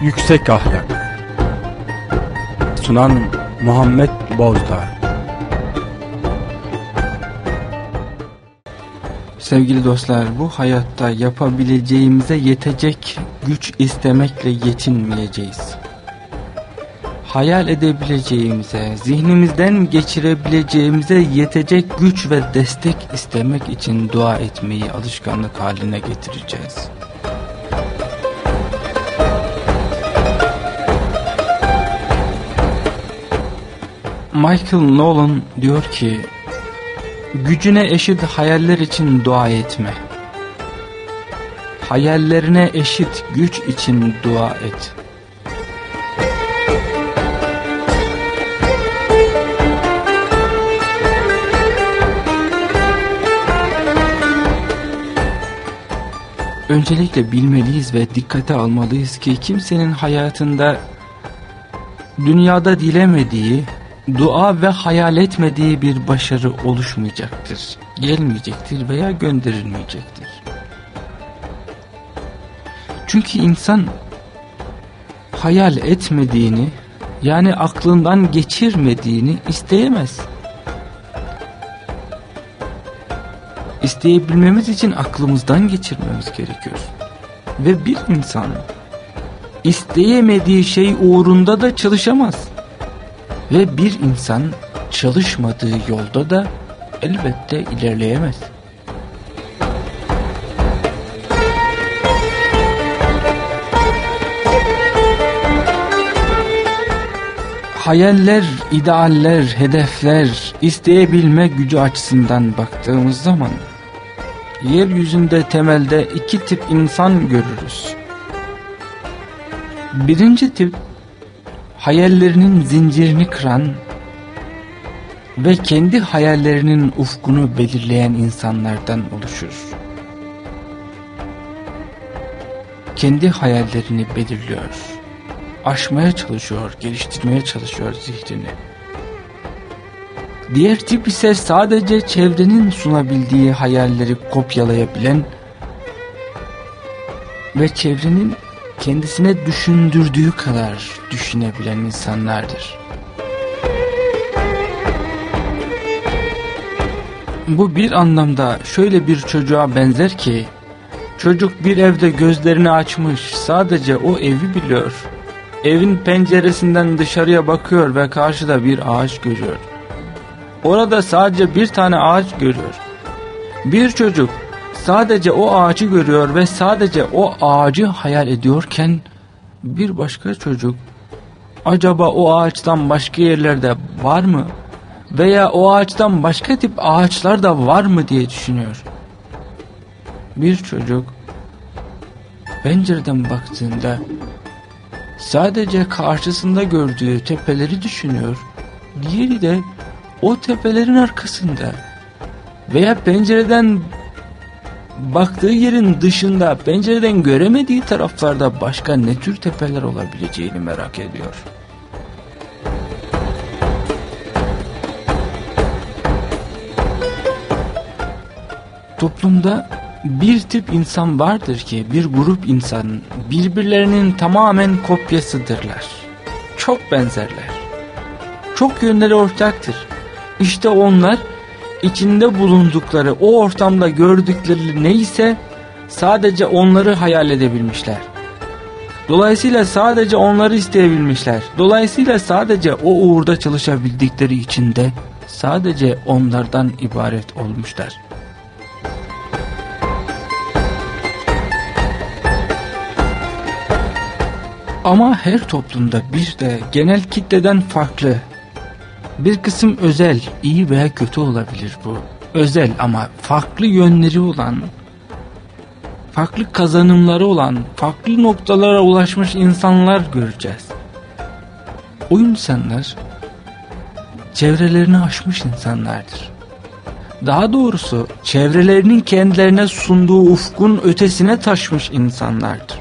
Yüksek Ahlak Sunan Muhammed Bozdağ Sevgili dostlar bu hayatta yapabileceğimize yetecek güç istemekle yetinmeyeceğiz. Hayal edebileceğimize, zihnimizden geçirebileceğimize yetecek güç ve destek istemek için dua etmeyi alışkanlık haline getireceğiz. Michael Nolan diyor ki Gücüne eşit hayaller için dua etme. Hayallerine eşit güç için dua et. Öncelikle bilmeliyiz ve dikkate almalıyız ki kimsenin hayatında dünyada dilemediği, dua ve hayal etmediği bir başarı oluşmayacaktır. Gelmeyecektir veya gönderilmeyecektir. Çünkü insan hayal etmediğini yani aklından geçirmediğini isteyemez. İsteyebilmemiz için aklımızdan geçirmemiz gerekiyor. Ve bir insan isteyemediği şey uğrunda da çalışamaz. Ve bir insan çalışmadığı yolda da elbette ilerleyemez. Hayaller, idealler, hedefler, isteyebilme gücü açısından baktığımız zaman yeryüzünde temelde iki tip insan görürüz. Birinci tip hayallerinin zincirini kıran ve kendi hayallerinin ufkunu belirleyen insanlardan oluşur. Kendi hayallerini belirliyor, aşmaya çalışıyor, geliştirmeye çalışıyor zihnini. Diğer tip ise sadece çevrenin sunabildiği hayalleri kopyalayabilen ve çevrenin kendisine düşündürdüğü kadar düşünebilen insanlardır. Bu bir anlamda şöyle bir çocuğa benzer ki, çocuk bir evde gözlerini açmış, sadece o evi biliyor. Evin penceresinden dışarıya bakıyor ve karşıda bir ağaç görüyor. Orada sadece bir tane ağaç görüyor. Bir çocuk sadece o ağacı görüyor ve sadece o ağacı hayal ediyorken bir başka çocuk acaba o ağaçtan başka yerlerde var mı veya o ağaçtan başka tip ağaçlar da var mı diye düşünüyor. Bir çocuk pencereden baktığında sadece karşısında gördüğü tepeleri düşünüyor. Diğeri de o tepelerin arkasında veya pencereden baktığı yerin dışında pencereden göremediği taraflarda başka ne tür tepeler olabileceğini merak ediyor. Toplumda bir tip insan vardır ki bir grup insan birbirlerinin tamamen kopyasıdırlar. Çok benzerler. Çok yönleri ortaktır. İşte onlar içinde bulundukları o ortamda gördükleri neyse sadece onları hayal edebilmişler. Dolayısıyla sadece onları isteyebilmişler. Dolayısıyla sadece o uğurda çalışabildikleri için de sadece onlardan ibaret olmuşlar. Ama her toplumda bir de genel kitleden farklı bir kısım özel, iyi veya kötü olabilir bu. Özel ama farklı yönleri olan, farklı kazanımları olan, farklı noktalara ulaşmış insanlar göreceğiz. O insanlar çevrelerini aşmış insanlardır. Daha doğrusu çevrelerinin kendilerine sunduğu ufkun ötesine taşmış insanlardır.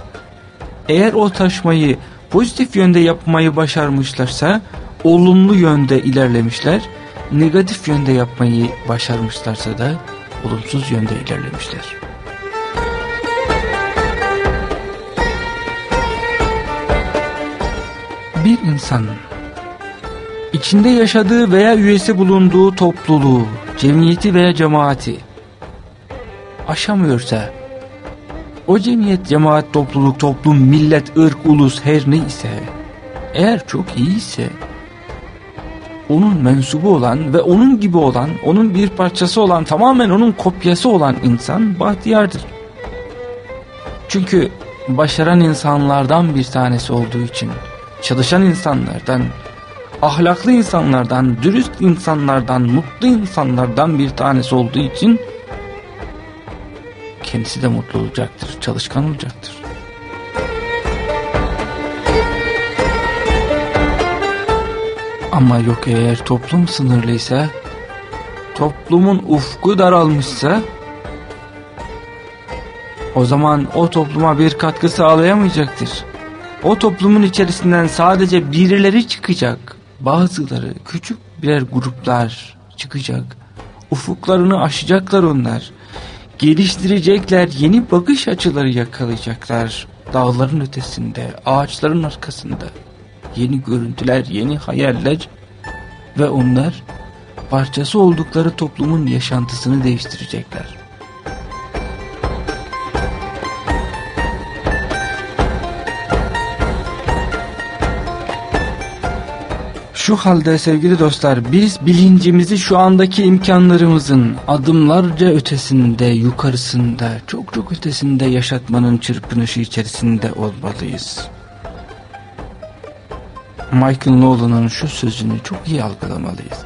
Eğer o taşmayı pozitif yönde yapmayı başarmışlarsa olumlu yönde ilerlemişler, negatif yönde yapmayı başarmışlarsa da olumsuz yönde ilerlemişler. bir insanın içinde yaşadığı veya üyesi bulunduğu topluluğu, cemiyeti veya cemaati aşamıyorsa o cemiyet, cemaat, topluluk, toplum, millet, ırk, ulus her neyse eğer çok iyi ise onun mensubu olan ve onun gibi olan, onun bir parçası olan, tamamen onun kopyası olan insan bahtiyardır. Çünkü başaran insanlardan bir tanesi olduğu için, çalışan insanlardan, ahlaklı insanlardan, dürüst insanlardan, mutlu insanlardan bir tanesi olduğu için kendisi de mutlu olacaktır, çalışkan olacaktır. Ama yok eğer toplum sınırlıysa, toplumun ufku daralmışsa, o zaman o topluma bir katkı sağlayamayacaktır. O toplumun içerisinden sadece birileri çıkacak. Bazıları küçük birer gruplar çıkacak. Ufuklarını aşacaklar onlar. Geliştirecekler, yeni bakış açıları yakalayacaklar. Dağların ötesinde, ağaçların arkasında yeni görüntüler, yeni hayaller ve onlar parçası oldukları toplumun yaşantısını değiştirecekler. Şu halde sevgili dostlar biz bilincimizi şu andaki imkanlarımızın adımlarca ötesinde, yukarısında, çok çok ötesinde yaşatmanın çırpınışı içerisinde olmalıyız. Michael Nolan'ın şu sözünü çok iyi algılamalıyız.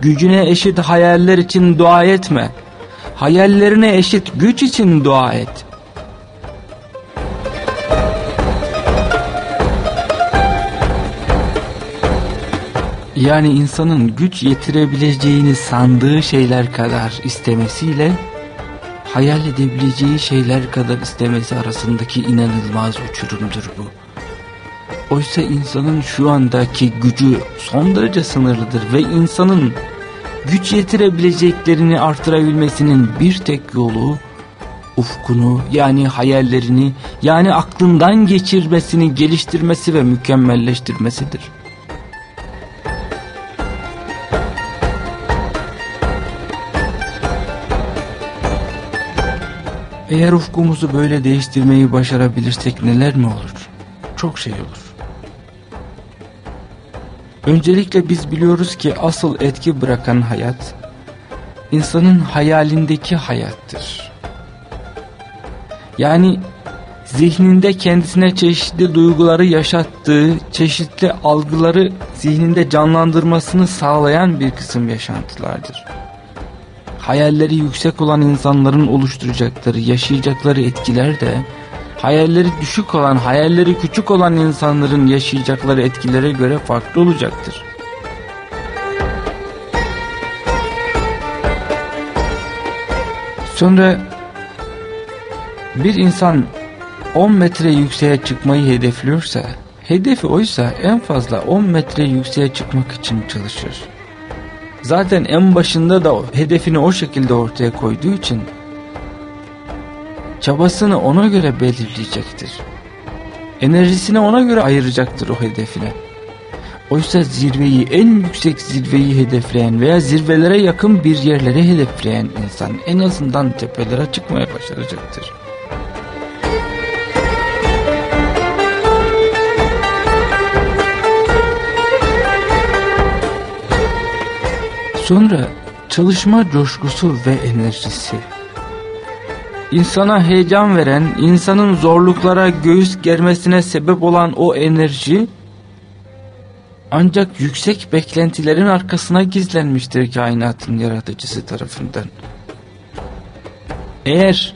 Gücüne eşit hayaller için dua etme. Hayallerine eşit güç için dua et. Yani insanın güç yetirebileceğini sandığı şeyler kadar istemesiyle hayal edebileceği şeyler kadar istemesi arasındaki inanılmaz uçurumdur bu. Oysa insanın şu andaki gücü son derece sınırlıdır ve insanın güç yetirebileceklerini artırabilmesinin bir tek yolu ufkunu yani hayallerini yani aklından geçirmesini geliştirmesi ve mükemmelleştirmesidir. Eğer ufkumuzu böyle değiştirmeyi başarabilirsek neler mi olur? Çok şey olur. Öncelikle biz biliyoruz ki asıl etki bırakan hayat, insanın hayalindeki hayattır. Yani zihninde kendisine çeşitli duyguları yaşattığı, çeşitli algıları zihninde canlandırmasını sağlayan bir kısım yaşantılardır. Hayalleri yüksek olan insanların oluşturacakları, yaşayacakları etkiler de hayalleri düşük olan, hayalleri küçük olan insanların yaşayacakları etkilere göre farklı olacaktır. Sonra bir insan 10 metre yükseğe çıkmayı hedefliyorsa, hedefi oysa en fazla 10 metre yükseğe çıkmak için çalışır. Zaten en başında da hedefini o şekilde ortaya koyduğu için çabasını ona göre belirleyecektir. Enerjisini ona göre ayıracaktır o hedefine. Oysa zirveyi, en yüksek zirveyi hedefleyen veya zirvelere yakın bir yerlere hedefleyen insan en azından tepelere çıkmaya başaracaktır. Sonra çalışma coşkusu ve enerjisi insana heyecan veren, insanın zorluklara göğüs germesine sebep olan o enerji ancak yüksek beklentilerin arkasına gizlenmiştir kainatın yaratıcısı tarafından. Eğer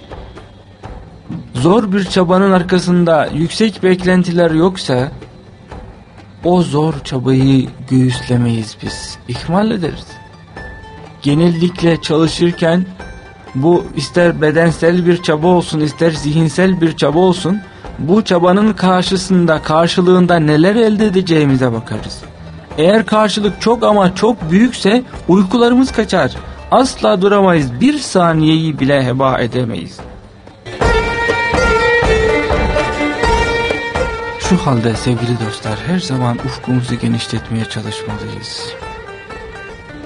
zor bir çabanın arkasında yüksek beklentiler yoksa o zor çabayı göğüslemeyiz biz, ihmal ederiz. Genellikle çalışırken bu ister bedensel bir çaba olsun ister zihinsel bir çaba olsun bu çabanın karşısında karşılığında neler elde edeceğimize bakarız. Eğer karşılık çok ama çok büyükse uykularımız kaçar. Asla duramayız bir saniyeyi bile heba edemeyiz. Şu halde sevgili dostlar her zaman ufkumuzu genişletmeye çalışmalıyız.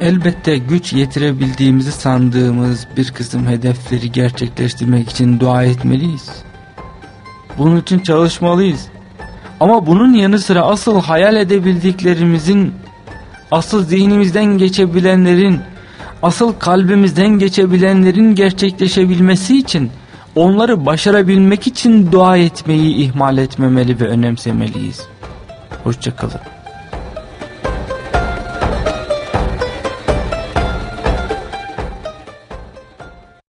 Elbette güç yetirebildiğimizi sandığımız bir kısım hedefleri gerçekleştirmek için dua etmeliyiz. Bunun için çalışmalıyız. Ama bunun yanı sıra asıl hayal edebildiklerimizin, asıl zihnimizden geçebilenlerin, asıl kalbimizden geçebilenlerin gerçekleşebilmesi için, onları başarabilmek için dua etmeyi ihmal etmemeli ve önemsemeliyiz. Hoşçakalın.